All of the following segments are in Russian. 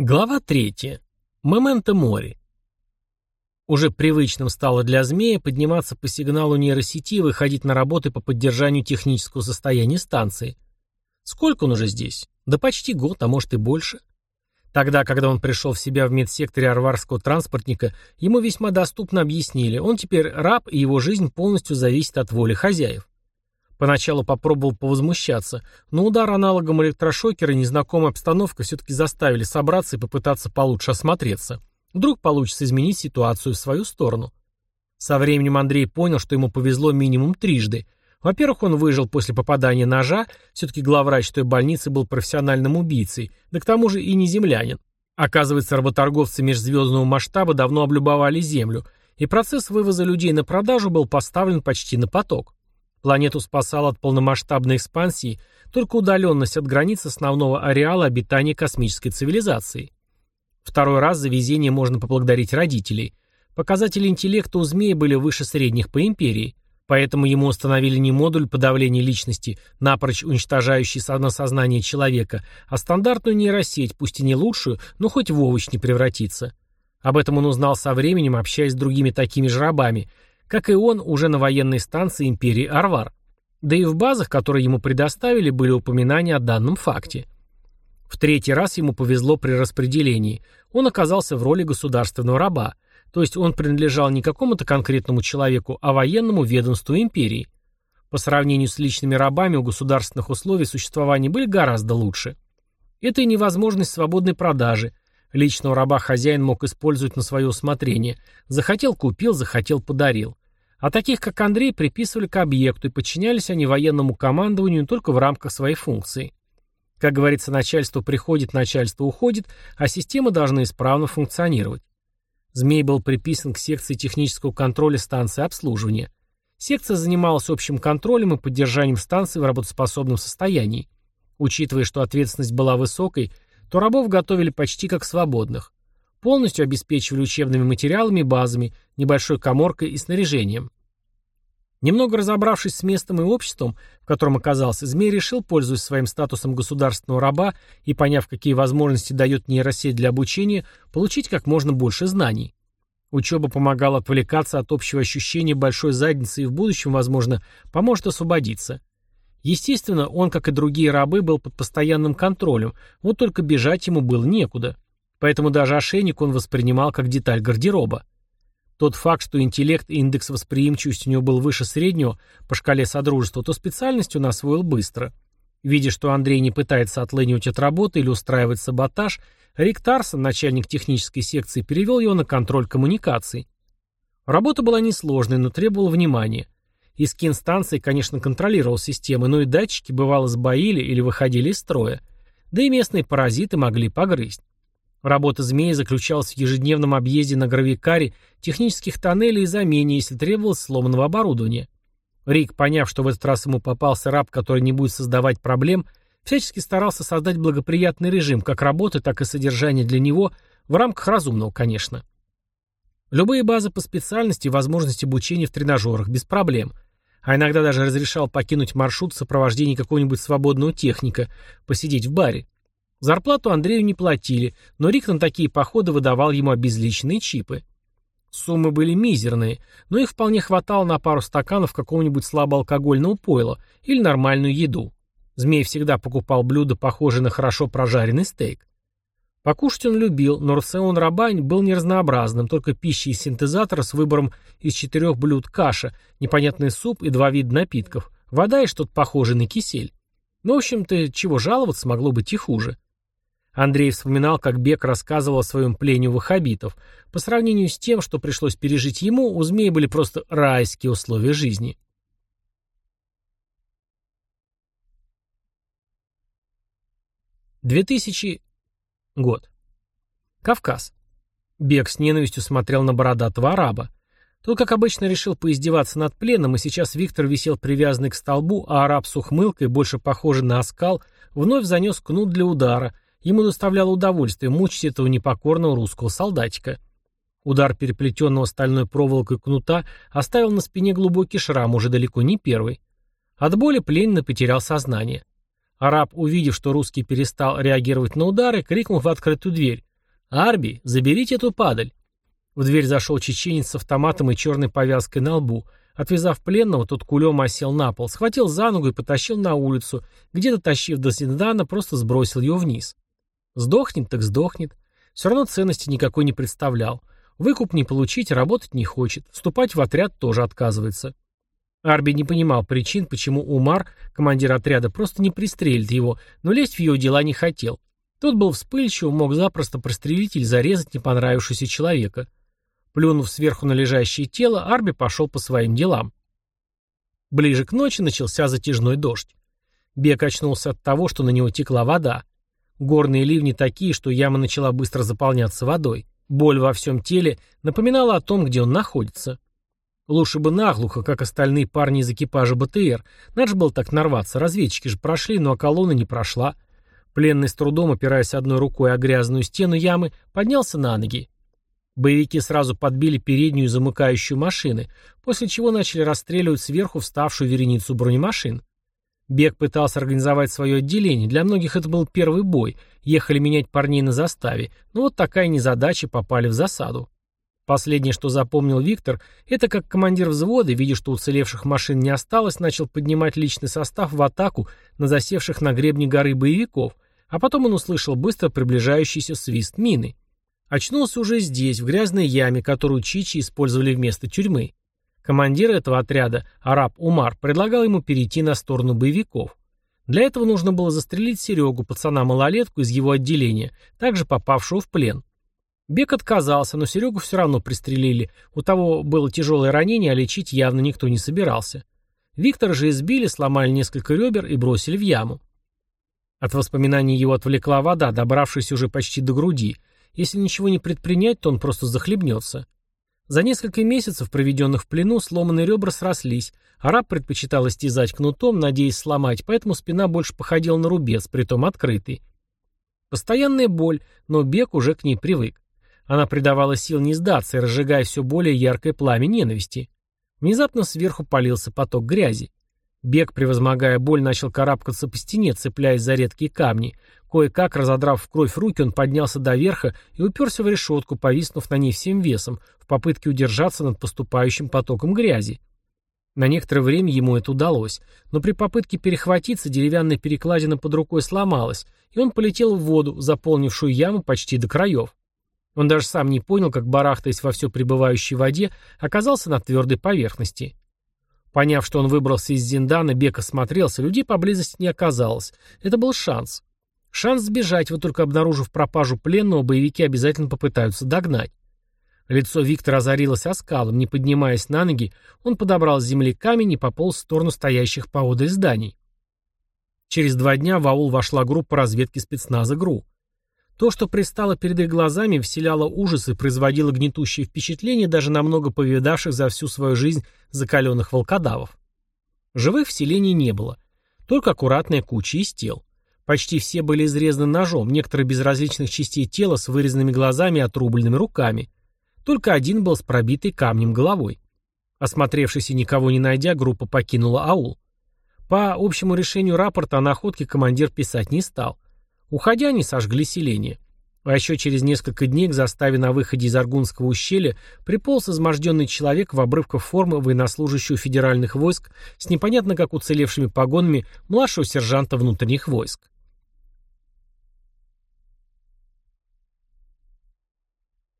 Глава третья. Моменто мори. Уже привычным стало для змея подниматься по сигналу нейросети и выходить на работы по поддержанию технического состояния станции. Сколько он уже здесь? Да почти год, а может и больше. Тогда, когда он пришел в себя в медсекторе арварского транспортника, ему весьма доступно объяснили, он теперь раб, и его жизнь полностью зависит от воли хозяев. Поначалу попробовал повозмущаться, но удар аналогом электрошокера и незнакомая обстановка все-таки заставили собраться и попытаться получше осмотреться. Вдруг получится изменить ситуацию в свою сторону. Со временем Андрей понял, что ему повезло минимум трижды. Во-первых, он выжил после попадания ножа, все-таки главврач той больницы был профессиональным убийцей, да к тому же и не землянин. Оказывается, работорговцы межзвездного масштаба давно облюбовали Землю, и процесс вывоза людей на продажу был поставлен почти на поток. Планету спасал от полномасштабной экспансии только удаленность от границ основного ареала обитания космической цивилизации. Второй раз за везение можно поблагодарить родителей. Показатели интеллекта у змеи были выше средних по империи, поэтому ему установили не модуль подавления личности, напрочь уничтожающий самосознание человека, а стандартную нейросеть, пусть и не лучшую, но хоть в овощ не превратиться. Об этом он узнал со временем, общаясь с другими такими же рабами – как и он, уже на военной станции империи Арвар. Да и в базах, которые ему предоставили, были упоминания о данном факте. В третий раз ему повезло при распределении. Он оказался в роли государственного раба, то есть он принадлежал не какому-то конкретному человеку, а военному ведомству империи. По сравнению с личными рабами у государственных условий существования были гораздо лучше. Это и невозможность свободной продажи. Личного раба хозяин мог использовать на свое усмотрение. Захотел – купил, захотел – подарил. А таких, как Андрей, приписывали к объекту, и подчинялись они военному командованию только в рамках своей функции. Как говорится, начальство приходит, начальство уходит, а системы должны исправно функционировать. Змей был приписан к секции технического контроля станции обслуживания. Секция занималась общим контролем и поддержанием станции в работоспособном состоянии. Учитывая, что ответственность была высокой, то рабов готовили почти как свободных. Полностью обеспечивали учебными материалами базами, небольшой коморкой и снаряжением. Немного разобравшись с местом и обществом, в котором оказался, Змей решил, пользуясь своим статусом государственного раба и поняв, какие возможности дает нейросеть для обучения, получить как можно больше знаний. Учеба помогала отвлекаться от общего ощущения большой задницы и в будущем, возможно, поможет освободиться. Естественно, он, как и другие рабы, был под постоянным контролем, вот только бежать ему было некуда. Поэтому даже ошейник он воспринимал как деталь гардероба. Тот факт, что интеллект и индекс восприимчивости у него был выше среднего по шкале Содружества, то специальность он освоил быстро. Видя, что Андрей не пытается отлынивать от работы или устраивать саботаж, Рик Тарсон, начальник технической секции, перевел его на контроль коммуникаций. Работа была несложной, но требовала внимания. Искин станции, конечно, контролировал системы, но и датчики бывало сбоили или выходили из строя. Да и местные паразиты могли погрызть. Работа змеи заключалась в ежедневном объезде на гравикаре технических тоннелей и замене, если требовалось сломанного оборудования. Рик, поняв, что в этот раз ему попался раб, который не будет создавать проблем, всячески старался создать благоприятный режим как работы, так и содержания для него, в рамках разумного, конечно. Любые базы по специальности и возможность обучения в тренажерах, без проблем. А иногда даже разрешал покинуть маршрут в сопровождении какого-нибудь свободного техника, посидеть в баре. Зарплату Андрею не платили, но Рик на такие походы выдавал ему обезличенные чипы. Суммы были мизерные, но их вполне хватало на пару стаканов какого-нибудь слабоалкогольного пойла или нормальную еду. Змей всегда покупал блюда, похожие на хорошо прожаренный стейк. Покушать он любил, но рацион рабань был неразнообразным, только пища из синтезатора с выбором из четырех блюд каша, непонятный суп и два вида напитков, вода и что-то похожее на кисель. Ну, в общем-то, чего жаловаться могло быть и хуже. Андрей вспоминал, как Бек рассказывал о своем плене у ваххабитов. По сравнению с тем, что пришлось пережить ему, у змеи были просто райские условия жизни. Две тысячи год. Кавказ. Бек с ненавистью смотрел на бородатого араба. Тот, как обычно, решил поиздеваться над пленом, и сейчас Виктор висел привязанный к столбу, а араб с ухмылкой, больше похожий на оскал, вновь занес кнут для удара — Ему доставляло удовольствие мучить этого непокорного русского солдатика. Удар переплетенного стальной проволокой кнута оставил на спине глубокий шрам, уже далеко не первый. От боли пленный потерял сознание. Араб, увидев, что русский перестал реагировать на удары, крикнул в открытую дверь. «Арби, заберите эту падаль!» В дверь зашел чеченец с автоматом и черной повязкой на лбу. Отвязав пленного, тот кулем осел на пол, схватил за ногу и потащил на улицу, где, дотащив до Зиндана, просто сбросил ее вниз. Сдохнет так сдохнет. Все равно ценности никакой не представлял. Выкуп не получить, работать не хочет. Вступать в отряд тоже отказывается. Арби не понимал причин, почему Умар, командир отряда, просто не пристрелит его, но лезть в ее дела не хотел. Тот был вспыльчив, мог запросто прострелить или зарезать не понравившегося человека. Плюнув сверху на лежащее тело, Арби пошел по своим делам. Ближе к ночи начался затяжной дождь. Бег очнулся от того, что на него текла вода. Горные ливни такие, что яма начала быстро заполняться водой. Боль во всем теле напоминала о том, где он находится. Лучше бы наглухо, как остальные парни из экипажа БТР. Надо же было так нарваться. Разведчики же прошли, но а колонна не прошла. Пленный с трудом, опираясь одной рукой о грязную стену ямы, поднялся на ноги. Боевики сразу подбили переднюю замыкающую машины, после чего начали расстреливать сверху вставшую вереницу бронемашин. Бег пытался организовать свое отделение, для многих это был первый бой, ехали менять парней на заставе, но вот такая незадача попали в засаду. Последнее, что запомнил Виктор, это как командир взвода, видя, что уцелевших машин не осталось, начал поднимать личный состав в атаку на засевших на гребне горы боевиков, а потом он услышал быстро приближающийся свист мины. Очнулся уже здесь, в грязной яме, которую Чичи использовали вместо тюрьмы. Командир этого отряда, араб Умар, предлагал ему перейти на сторону боевиков. Для этого нужно было застрелить Серегу, пацана-малолетку из его отделения, также попавшего в плен. Бек отказался, но Серегу все равно пристрелили. У того было тяжелое ранение, а лечить явно никто не собирался. Виктора же избили, сломали несколько ребер и бросили в яму. От воспоминаний его отвлекла вода, добравшись уже почти до груди, если ничего не предпринять, то он просто захлебнется. За несколько месяцев, проведенных в плену, сломанные ребра срослись. Араб предпочитал истязать кнутом, надеясь сломать, поэтому спина больше походила на рубец, притом открытый. Постоянная боль, но Бек уже к ней привык. Она придавала сил не сдаться, разжигая все более яркое пламя ненависти. Внезапно сверху полился поток грязи. Бег, превозмогая боль, начал карабкаться по стене, цепляясь за редкие камни. Кое-как, разодрав в кровь руки, он поднялся до верха и уперся в решетку, повиснув на ней всем весом, в попытке удержаться над поступающим потоком грязи. На некоторое время ему это удалось, но при попытке перехватиться деревянная перекладина под рукой сломалась, и он полетел в воду, заполнившую яму почти до краев. Он даже сам не понял, как барахтаясь во все пребывающей воде, оказался на твердой поверхности. Поняв, что он выбрался из Зиндана, Бек осмотрелся, людей поблизости не оказалось. Это был шанс. Шанс сбежать, вот только обнаружив пропажу пленного, боевики обязательно попытаются догнать. Лицо Виктора озарилось оскалом. Не поднимаясь на ноги, он подобрал с земли камень и пополз в сторону стоящих поодаль зданий. Через два дня в аул вошла группа разведки спецназа ГРУ. То, что пристало перед их глазами, вселяло ужас и производило гнетущее впечатление даже намного повидавших за всю свою жизнь закаленных волкодавов. Живых в селении не было, только аккуратная куча из тел. Почти все были изрезаны ножом, некоторые без различных частей тела с вырезанными глазами и отрубленными руками. Только один был с пробитой камнем головой. Осмотревшись и никого не найдя, группа покинула аул. По общему решению рапорта о находке командир писать не стал – Уходя, они сожгли селение. А еще через несколько дней к заставе на выходе из Аргунского ущелья приполз изможденный человек в обрывках формы военнослужащего федеральных войск с непонятно как уцелевшими погонами младшего сержанта внутренних войск.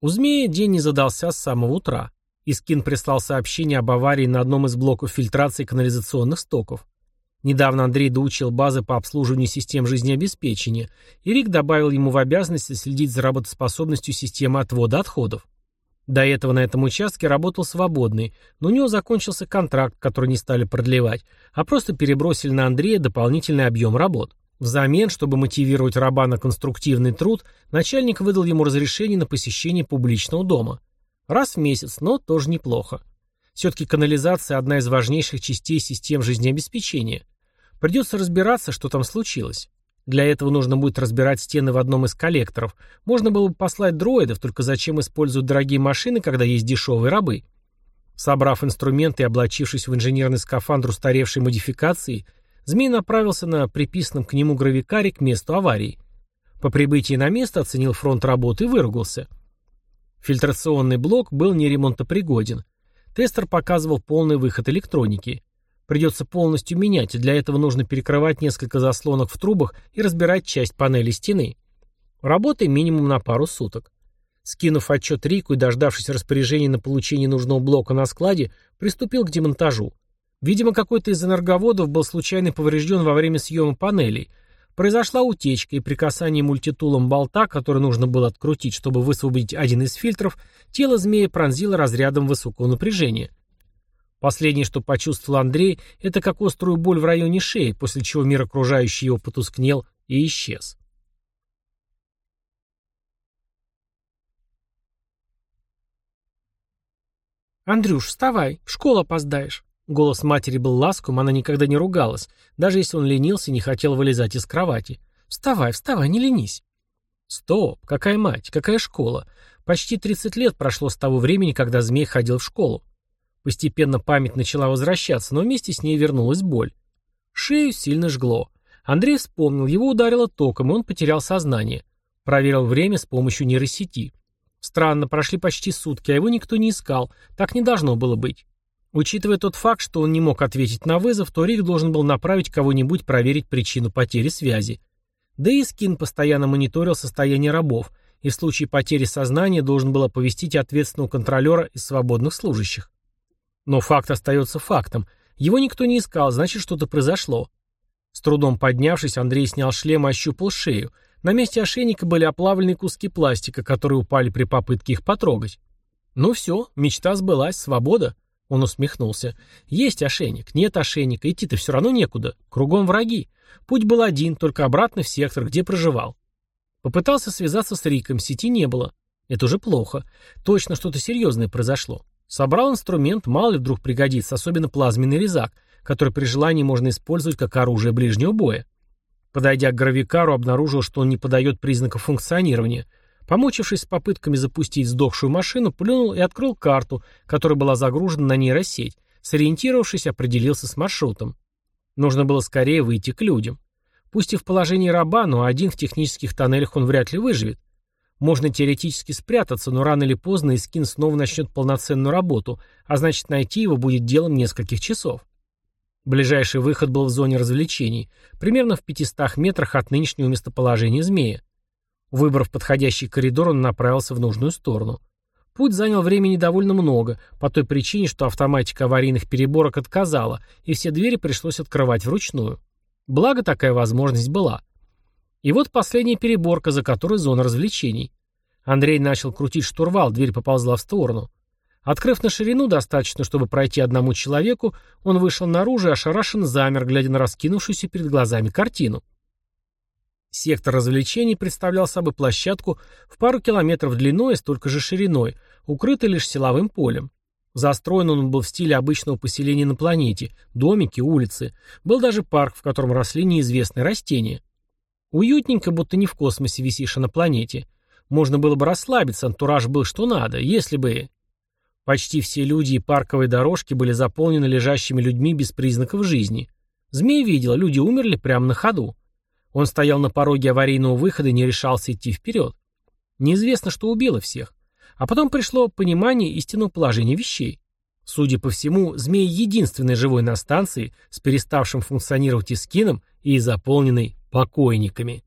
У змея день не задался с самого утра. Искин прислал сообщение об аварии на одном из блоков фильтрации канализационных стоков. Недавно Андрей доучил базы по обслуживанию систем жизнеобеспечения, и Рик добавил ему в обязанности следить за работоспособностью системы отвода отходов. До этого на этом участке работал свободный, но у него закончился контракт, который не стали продлевать, а просто перебросили на Андрея дополнительный объем работ. Взамен, чтобы мотивировать раба на конструктивный труд, начальник выдал ему разрешение на посещение публичного дома. Раз в месяц, но тоже неплохо. Все-таки канализация – одна из важнейших частей систем жизнеобеспечения – Придется разбираться, что там случилось. Для этого нужно будет разбирать стены в одном из коллекторов. Можно было бы послать дроидов, только зачем использовать дорогие машины, когда есть дешевые рабы? Собрав инструменты и облачившись в инженерный скафандр устаревшей модификации, Змей направился на приписанном к нему гравикаре к месту аварии. По прибытии на место оценил фронт работы и выругался. Фильтрационный блок был неремонтопригоден. Тестер показывал полный выход электроники. Придется полностью менять, и для этого нужно перекрывать несколько заслонок в трубах и разбирать часть панели стены. Работы минимум на пару суток. Скинув отчет Рику и дождавшись распоряжения на получение нужного блока на складе, приступил к демонтажу. Видимо, какой-то из энерговодов был случайно поврежден во время съема панелей. Произошла утечка, и при касании мультитулом болта, который нужно было открутить, чтобы высвободить один из фильтров, тело змеи пронзило разрядом высокого напряжения. Последнее, что почувствовал Андрей, это как острую боль в районе шеи, после чего мир окружающий его потускнел и исчез. «Андрюш, вставай, в школу опоздаешь». Голос матери был ласковым, она никогда не ругалась, даже если он ленился и не хотел вылезать из кровати. «Вставай, вставай, не ленись». «Стоп, какая мать, какая школа? Почти 30 лет прошло с того времени, когда змей ходил в школу. Постепенно память начала возвращаться, но вместе с ней вернулась боль. Шею сильно жгло. Андрей вспомнил, его ударило током, и он потерял сознание. Проверил время с помощью нейросети. Странно, прошли почти сутки, а его никто не искал. Так не должно было быть. Учитывая тот факт, что он не мог ответить на вызов, то Рик должен был направить кого-нибудь проверить причину потери связи. Да и Скин постоянно мониторил состояние рабов, и в случае потери сознания должен был оповестить ответственного контролера из свободных служащих. Но факт остается фактом. Его никто не искал, значит, что-то произошло. С трудом поднявшись, Андрей снял шлем и ощупал шею. На месте ошейника были оплавленные куски пластика, которые упали при попытке их потрогать. «Ну все, мечта сбылась, свобода». Он усмехнулся. «Есть ошейник, нет ошейника, идти-то все равно некуда. Кругом враги. Путь был один, только обратно в сектор, где проживал. Попытался связаться с Риком, сети не было. Это уже плохо. Точно что-то серьезное произошло. Собрал инструмент, мало ли вдруг пригодится, особенно плазменный резак, который при желании можно использовать как оружие ближнего боя. Подойдя к гравикару, обнаружил, что он не подает признаков функционирования. Помучившись с попытками запустить сдохшую машину, плюнул и открыл карту, которая была загружена на нейросеть. Сориентировавшись, определился с маршрутом. Нужно было скорее выйти к людям. Пусть и в положении раба, но один в технических тоннелях он вряд ли выживет. Можно теоретически спрятаться, но рано или поздно Искин снова начнет полноценную работу, а значит найти его будет делом нескольких часов. Ближайший выход был в зоне развлечений, примерно в 500 метрах от нынешнего местоположения змея. Выбрав подходящий коридор, он направился в нужную сторону. Путь занял времени довольно много, по той причине, что автоматика аварийных переборок отказала, и все двери пришлось открывать вручную. Благо, такая возможность была. И вот последняя переборка, за которой зона развлечений. Андрей начал крутить штурвал, дверь поползла в сторону. Открыв на ширину достаточно, чтобы пройти одному человеку, он вышел наружу и ошарашенно замер, глядя на раскинувшуюся перед глазами картину. Сектор развлечений представлял собой площадку в пару километров длиной и столько же шириной, укрытый лишь силовым полем. Застроен он был в стиле обычного поселения на планете, домики, улицы. Был даже парк, в котором росли неизвестные растения. Уютненько, будто не в космосе висишь, а на планете. Можно было бы расслабиться, антураж был что надо, если бы... Почти все люди и парковые дорожки были заполнены лежащими людьми без признаков жизни. Змей видел, люди умерли прямо на ходу. Он стоял на пороге аварийного выхода и не решался идти вперед. Неизвестно, что убило всех. А потом пришло понимание истинного положения вещей. Судя по всему, змей единственный живой на станции с переставшим функционировать искином и заполненной покойниками.